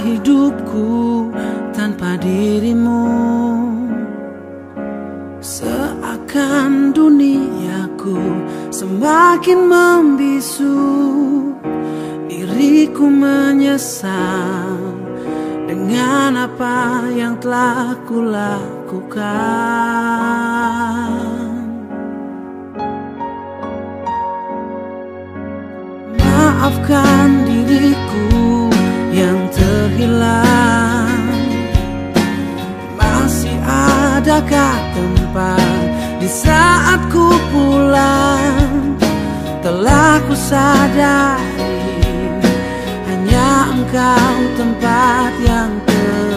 hidupku tanpa dirimu. Seakan duniaku semakin membisu Diriku menyesal dengan apa yang telah kulakukan. Maafkan diriku adakah tempat di saat ku pulang Telah ku sadari? Hanya engkau tempat yang terbaik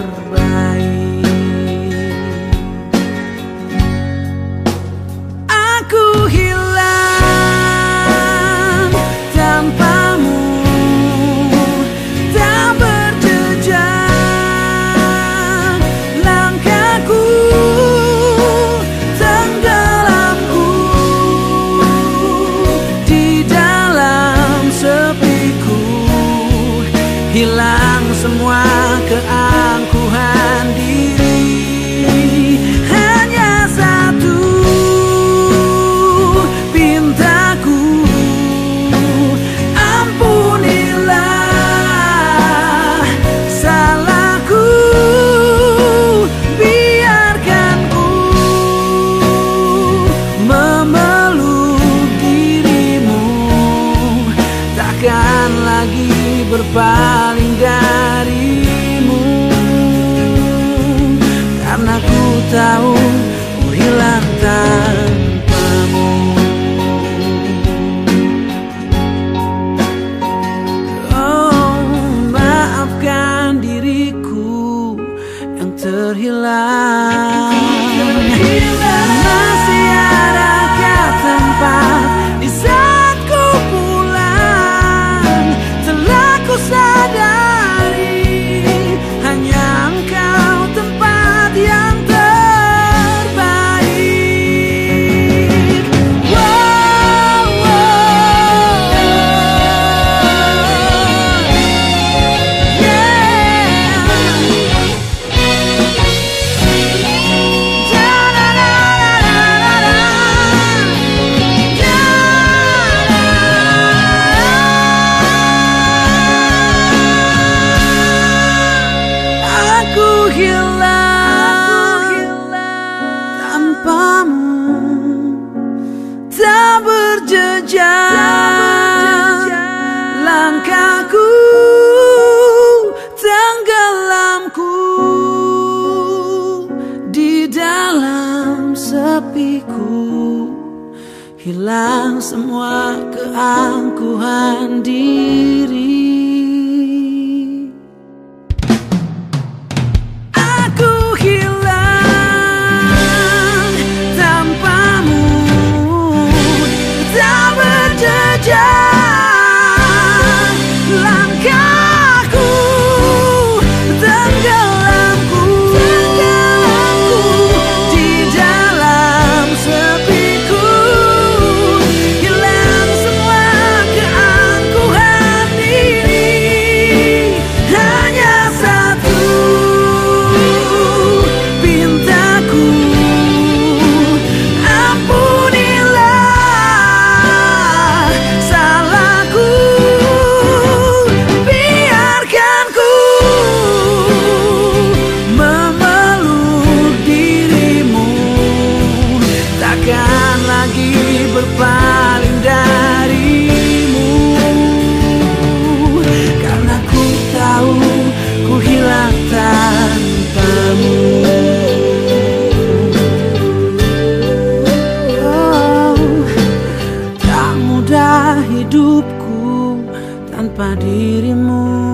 tahu ku hilang tanpamu Oh, maafkan diriku yang terhilang. Masih sepiku hilang semua keangkuhan diri tanpa dirimu.